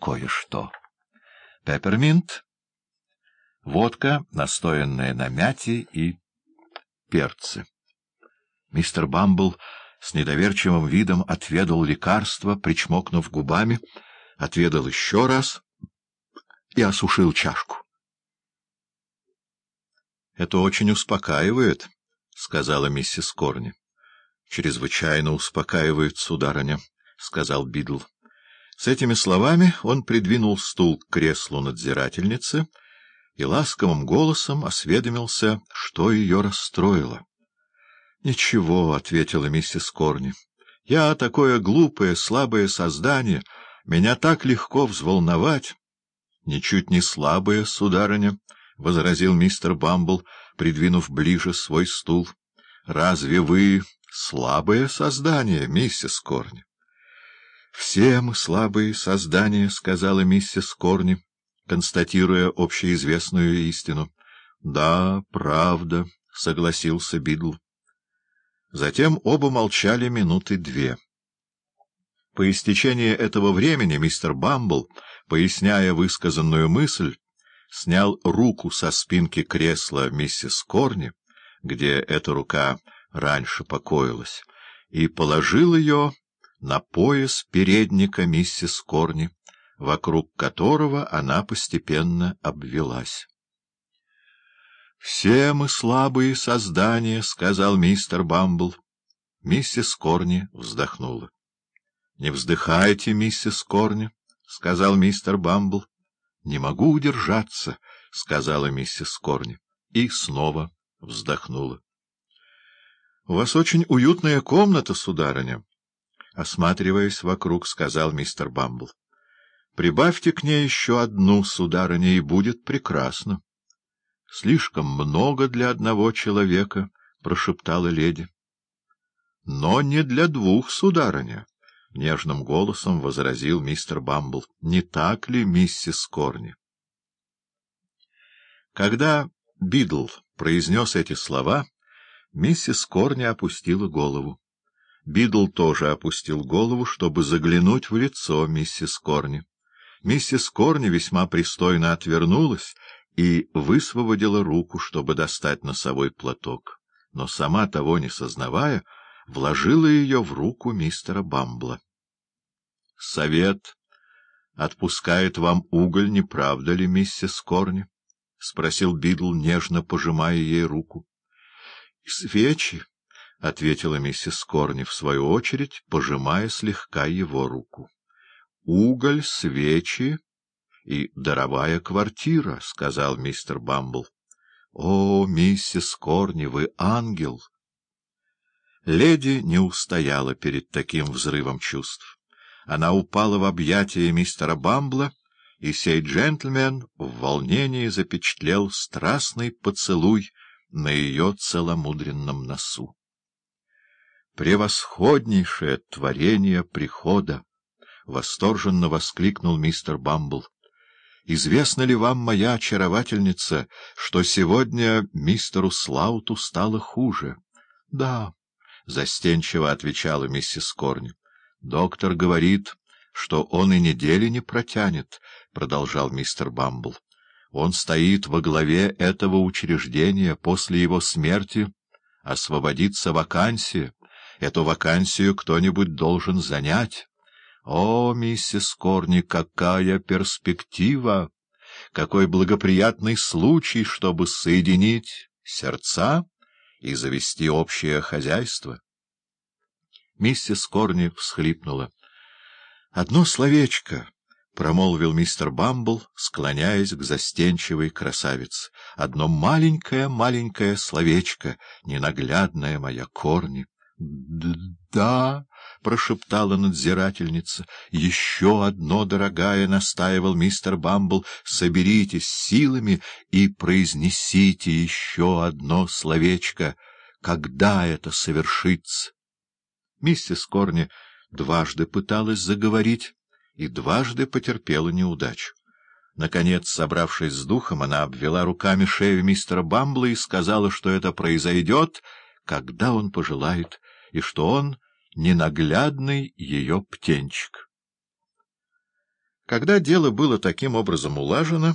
кое-что. Пепперминт, водка, настоянная на мяте и перце. Мистер Бамбл с недоверчивым видом отведал лекарство, причмокнув губами, отведал еще раз и осушил чашку. — Это очень успокаивает, — сказала миссис Корни. — Чрезвычайно успокаивает, сударыня, — сказал Бидл. С этими словами он придвинул стул к креслу надзирательницы и ласковым голосом осведомился, что ее расстроило. — Ничего, — ответила миссис Корни. — Я такое глупое, слабое создание. Меня так легко взволновать. — Ничуть не слабое, сударыня, — возразил мистер Бамбл, придвинув ближе свой стул. — Разве вы слабое создание, миссис Корни? — Все мы слабые создания, — сказала миссис Корни, констатируя общеизвестную истину. — Да, правда, — согласился Бидл. Затем оба молчали минуты две. По истечении этого времени мистер Бамбл, поясняя высказанную мысль, снял руку со спинки кресла миссис Корни, где эта рука раньше покоилась, и положил ее на пояс передника миссис Корни, вокруг которого она постепенно обвелась. — Все мы слабые создания, — сказал мистер Бамбл. Миссис Корни вздохнула. — Не вздыхайте, миссис Корни, — сказал мистер Бамбл. — Не могу удержаться, — сказала миссис Корни. И снова вздохнула. — У вас очень уютная комната, сударыня, — осматриваясь вокруг, сказал мистер Бамбл. — Прибавьте к ней еще одну, сударыня, и будет прекрасно. — Слишком много для одного человека, — прошептала леди. — Но не для двух, сударыня, — нежным голосом возразил мистер Бамбл. — Не так ли, миссис Корни? Когда Бидл произнес эти слова, миссис Корни опустила голову. Бидл тоже опустил голову, чтобы заглянуть в лицо миссис Корни. Миссис Корни весьма пристойно отвернулась и высвободила руку, чтобы достать носовой платок, но сама, того не сознавая, вложила ее в руку мистера Бамбла. — Совет отпускает вам уголь, не правда ли, миссис Корни? — спросил Бидл, нежно пожимая ей руку. — Свечи, — ответила миссис Корни, в свою очередь, пожимая слегка его руку. — Уголь, свечи и даровая квартира, — сказал мистер Бамбл. — О, миссис Корни, вы ангел! Леди не устояла перед таким взрывом чувств. Она упала в объятия мистера Бамбла, и сей джентльмен в волнении запечатлел страстный поцелуй на ее целомудренном носу. «Превосходнейшее творение прихода!» — восторженно воскликнул мистер Бамбл. Известно ли вам, моя очаровательница, что сегодня мистеру Слауту стало хуже? — Да, — застенчиво отвечала миссис Корни. — Доктор говорит, что он и недели не протянет, — продолжал мистер Бамбл. — Он стоит во главе этого учреждения. После его смерти освободится вакансия. Эту вакансию кто-нибудь должен занять. О, миссис Корни, какая перспектива! Какой благоприятный случай, чтобы соединить сердца и завести общее хозяйство! Миссис Корни всхлипнула. — Одно словечко, — промолвил мистер Бамбл, склоняясь к застенчивой красавице. — Одно маленькое-маленькое словечко, ненаглядная моя Корни. — Да, — прошептала надзирательница. — Еще одно, дорогая, — настаивал мистер Бамбл, — соберитесь силами и произнесите еще одно словечко. Когда это совершится? Миссис Корни дважды пыталась заговорить и дважды потерпела неудачу. Наконец, собравшись с духом, она обвела руками шею мистера Бамбла и сказала, что это произойдет, когда он пожелает и что он ненаглядный ее птенчик. Когда дело было таким образом улажено,